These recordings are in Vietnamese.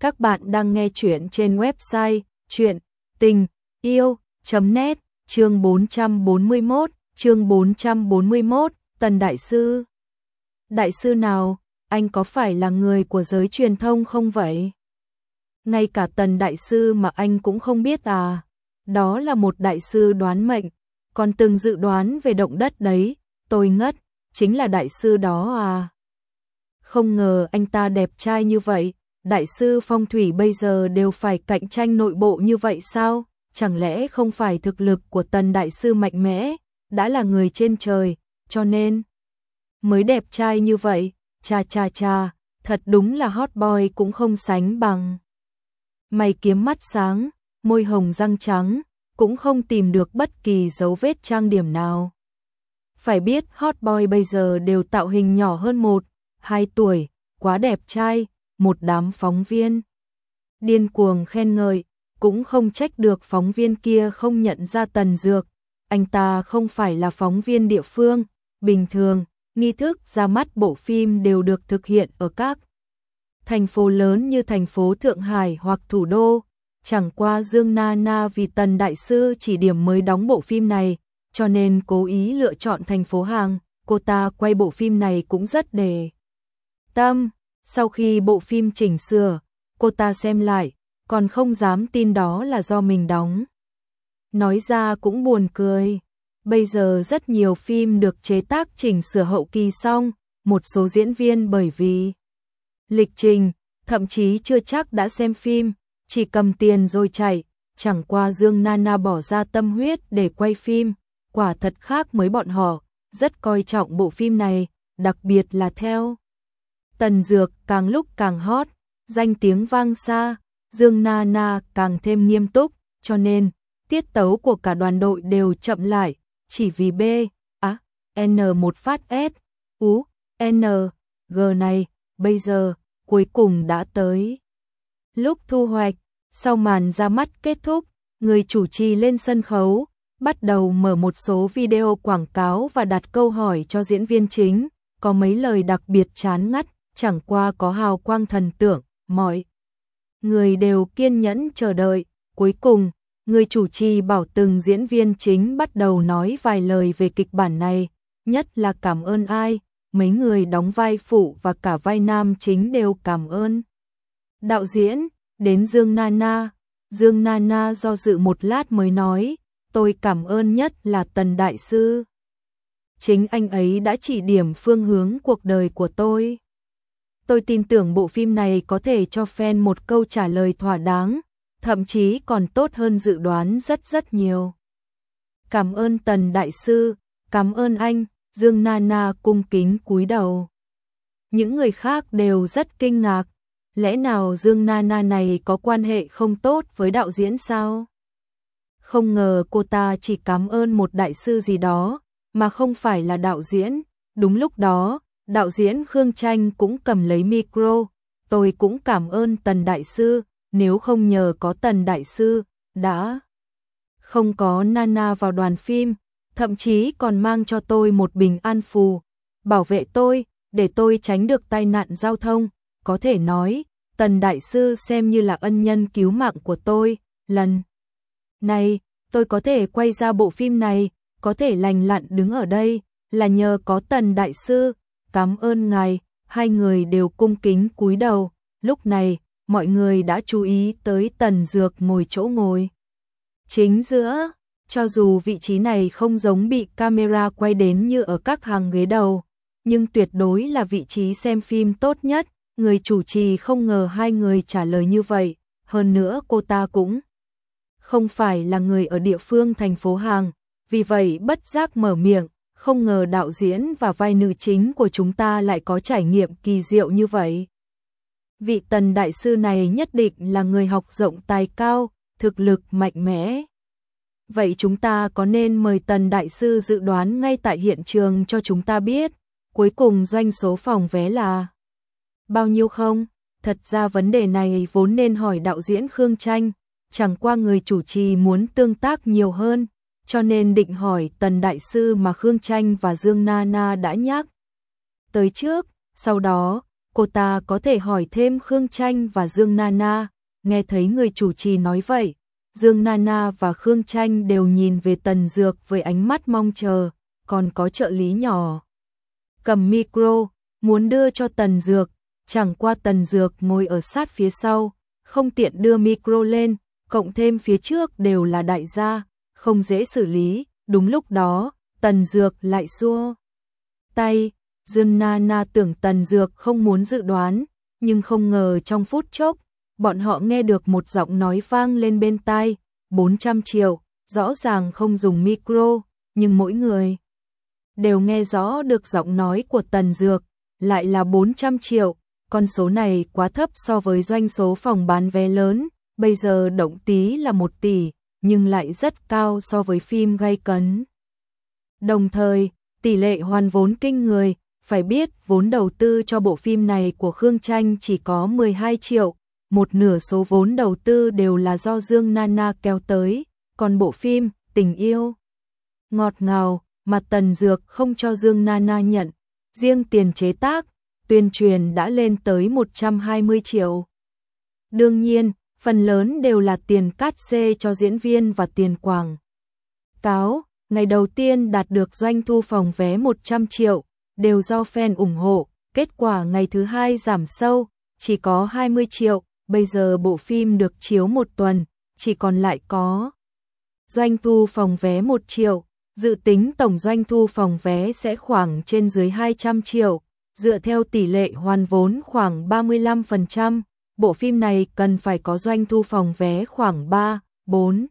Các bạn đang nghe chuyện trên website chuyện tình yêu.net chương 441, chương 441, Tần Đại Sư. Đại sư nào, anh có phải là người của giới truyền thông không vậy? Ngay cả Tần Đại Sư mà anh cũng không biết à? Đó là một đại sư đoán mệnh, còn từng dự đoán về động đất đấy, tôi ngất, chính là đại sư đó à? Không ngờ anh ta đẹp trai như vậy, đại sư phong thủy bây giờ đều phải cạnh tranh nội bộ như vậy sao? Chẳng lẽ không phải thực lực của tần đại sư mạnh mẽ, đã là người trên trời, cho nên mới đẹp trai như vậy, cha cha cha, thật đúng là hot boy cũng không sánh bằng. Mày kiếm mắt sáng, môi hồng răng trắng, cũng không tìm được bất kỳ dấu vết trang điểm nào. Phải biết hot boy bây giờ đều tạo hình nhỏ hơn một, hai tuổi, quá đẹp trai, một đám phóng viên. Điên cuồng khen ngợi, cũng không trách được phóng viên kia không nhận ra tần dược. Anh ta không phải là phóng viên địa phương, bình thường, nghi thức ra mắt bộ phim đều được thực hiện ở các thành phố lớn như thành phố Thượng Hải hoặc thủ đô. Chẳng qua Dương Na Na vì Tần Đại Sư chỉ điểm mới đóng bộ phim này, cho nên cố ý lựa chọn thành phố Hàng, cô ta quay bộ phim này cũng rất đề. Tâm, sau khi bộ phim chỉnh sửa, cô ta xem lại, còn không dám tin đó là do mình đóng. Nói ra cũng buồn cười. Bây giờ rất nhiều phim được chế tác chỉnh sửa hậu kỳ xong, một số diễn viên bởi vì lịch trình, thậm chí chưa chắc đã xem phim, chỉ cầm tiền rồi chạy, chẳng qua Dương Nana bỏ ra tâm huyết để quay phim, quả thật khác mới bọn họ, rất coi trọng bộ phim này, đặc biệt là theo. Tần Dược càng lúc càng hot, danh tiếng vang xa, Dương Na Na càng thêm nghiêm túc, cho nên tiết tấu của cả đoàn đội đều chậm lại, chỉ vì B, á, N một phát S, U, N, G này, bây giờ, cuối cùng đã tới. Lúc thu hoạch, sau màn ra mắt kết thúc, người chủ trì lên sân khấu, bắt đầu mở một số video quảng cáo và đặt câu hỏi cho diễn viên chính, có mấy lời đặc biệt chán ngắt, chẳng qua có hào quang thần tượng, mọi người đều kiên nhẫn chờ đợi, cuối cùng, người chủ trì bảo từng diễn viên chính bắt đầu nói vài lời về kịch bản này, nhất là cảm ơn ai, mấy người đóng vai phụ và cả vai nam chính đều cảm ơn. Đạo diễn, đến Dương Nana, Dương Nana do dự một lát mới nói, tôi cảm ơn nhất là Tần Đại Sư. Chính anh ấy đã chỉ điểm phương hướng cuộc đời của tôi. Tôi tin tưởng bộ phim này có thể cho fan một câu trả lời thỏa đáng, thậm chí còn tốt hơn dự đoán rất rất nhiều. Cảm ơn Tần Đại Sư, cảm ơn anh, Dương Nana cung kính cúi đầu. Những người khác đều rất kinh ngạc, lẽ nào Dương Nana này có quan hệ không tốt với đạo diễn sao? Không ngờ cô ta chỉ cảm ơn một đại sư gì đó, mà không phải là đạo diễn. Đúng lúc đó, đạo diễn Khương Tranh cũng cầm lấy micro. Tôi cũng cảm ơn Tần Đại Sư, nếu không nhờ có Tần Đại Sư, đã không có Nana vào đoàn phim, thậm chí còn mang cho tôi một bình an phù, bảo vệ tôi, để tôi tránh được tai nạn giao thông. Có thể nói, Tần Đại Sư xem như là ân nhân cứu mạng của tôi, lần này, tôi có thể quay ra bộ phim này, có thể lành lặn đứng ở đây, là nhờ có Tần Đại Sư, cảm ơn ngài, hai người đều cung kính cúi đầu, lúc này, mọi người đã chú ý tới Tần Dược ngồi chỗ ngồi. Chính giữa, cho dù vị trí này không giống bị camera quay đến như ở các hàng ghế đầu, nhưng tuyệt đối là vị trí xem phim tốt nhất, người chủ trì không ngờ hai người trả lời như vậy, hơn nữa cô ta cũng không phải là người ở địa phương thành phố Hàng, vì vậy bất giác mở miệng, không ngờ đạo diễn và vai nữ chính của chúng ta lại có trải nghiệm kỳ diệu như vậy. Vị tần đại sư này nhất định là người học rộng tài cao, thực lực mạnh mẽ. Vậy chúng ta có nên mời tần đại sư dự đoán ngay tại hiện trường cho chúng ta biết, cuối cùng doanh số phòng vé là bao nhiêu không? Thật ra vấn đề này vốn nên hỏi đạo diễn Khương Tranh, chẳng qua người chủ trì muốn tương tác nhiều hơn, cho nên định hỏi Tần Đại Sư mà Khương Tranh và Dương Na Na đã nhắc. Tới trước, sau đó, cô ta có thể hỏi thêm Khương Tranh và Dương Nana, nghe thấy người chủ trì nói vậy. Dương Nana và Khương Tranh đều nhìn về Tần Dược với ánh mắt mong chờ, còn có trợ lý nhỏ. Cầm micro, muốn đưa cho Tần Dược, chẳng qua Tần Dược ngồi ở sát phía sau, không tiện đưa micro lên, cộng thêm phía trước đều là đại gia, không dễ xử lý, đúng lúc đó, Tần Dược lại xua tay, Dương Na na tưởng Tần Dược không muốn dự đoán, nhưng không ngờ trong phút chốc, bọn họ nghe được một giọng nói vang lên bên tai, 400 triệu, rõ ràng không dùng micro, nhưng mỗi người đều nghe rõ được giọng nói của Tần Dược, lại là 400 triệu, con số này quá thấp so với doanh số phòng bán vé lớn, bây giờ động tí là 1 tỷ, nhưng lại rất cao so với phim gây cấn. Đồng thời, tỷ lệ hoàn vốn kinh người, phải biết vốn đầu tư cho bộ phim này của Khương Tranh chỉ có 12 triệu, một nửa số vốn đầu tư đều là do Dương Nana kéo tới, còn bộ phim Tình yêu ngọt ngào mà Tần Dược không cho Dương Nana nhận, riêng tiền chế tác, tuyên truyền đã lên tới 120 triệu. Đương nhiên, phần lớn đều là tiền cát xê cho diễn viên và tiền quảng. Cáo, ngày đầu tiên đạt được doanh thu phòng vé 100 triệu, đều do fan ủng hộ, kết quả ngày thứ hai giảm sâu, chỉ có 20 triệu, bây giờ bộ phim được chiếu một tuần, chỉ còn lại có doanh thu phòng vé 1 triệu, dự tính tổng doanh thu phòng vé sẽ khoảng trên dưới 200 triệu, dựa theo tỷ lệ hoàn vốn khoảng 35%, bộ phim này cần phải có doanh thu phòng vé khoảng 3, 4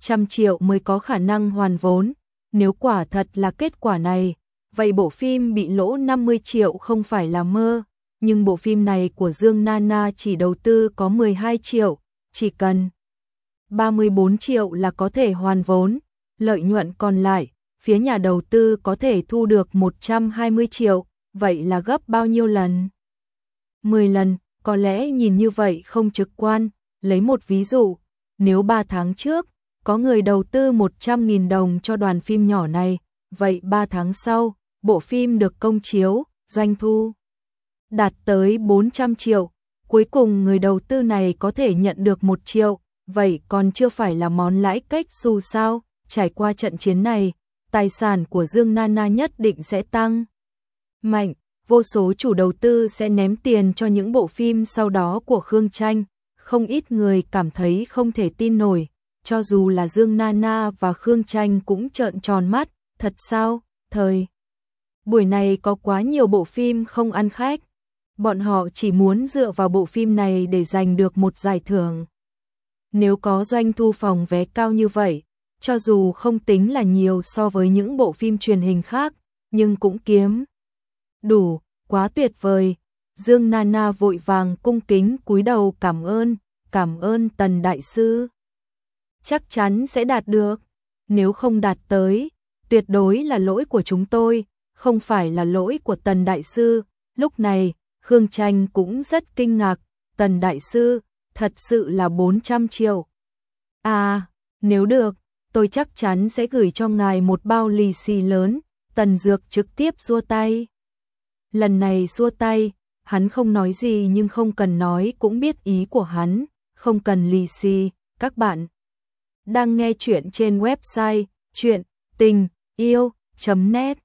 trăm triệu mới có khả năng hoàn vốn. Nếu quả thật là kết quả này, vậy bộ phim bị lỗ 50 triệu không phải là mơ, nhưng bộ phim này của Dương Nana chỉ đầu tư có 12 triệu, chỉ cần 34 triệu là có thể hoàn vốn, lợi nhuận còn lại, phía nhà đầu tư có thể thu được 120 triệu, vậy là gấp bao nhiêu lần? 10 lần, có lẽ nhìn như vậy không trực quan, lấy một ví dụ, nếu 3 tháng trước, có người đầu tư 100.000 đồng cho đoàn phim nhỏ này, vậy 3 tháng sau, bộ phim được công chiếu, doanh thu đạt tới 400 triệu, cuối cùng người đầu tư này có thể nhận được 1 triệu, vậy còn chưa phải là món lãi cách dù sao, trải qua trận chiến này, tài sản của Dương Nana nhất định sẽ tăng mạnh, vô số chủ đầu tư sẽ ném tiền cho những bộ phim sau đó của Khương Tranh, không ít người cảm thấy không thể tin nổi, cho dù là Dương Nana và Khương Tranh cũng trợn tròn mắt, thật sao, thời. Buổi này có quá nhiều bộ phim không ăn khách, bọn họ chỉ muốn dựa vào bộ phim này để giành được một giải thưởng. Nếu có doanh thu phòng vé cao như vậy, cho dù không tính là nhiều so với những bộ phim truyền hình khác, nhưng cũng kiếm. Đủ, quá tuyệt vời. Dương Nana vội vàng cung kính cúi đầu cảm ơn, cảm ơn Tần Đại Sư. Chắc chắn sẽ đạt được, nếu không đạt tới, tuyệt đối là lỗi của chúng tôi, không phải là lỗi của Tần Đại Sư. Lúc này, Khương Tranh cũng rất kinh ngạc, Tần Đại Sư, thật sự là 400 triệu. À, nếu được, tôi chắc chắn sẽ gửi cho ngài một bao lì xì lớn, Tần Dược trực tiếp xua tay. Lần này xua tay, hắn không nói gì nhưng không cần nói cũng biết ý của hắn, không cần lì xì, các bạn. Đang nghe chuyện trên website chuyện tình yêu.net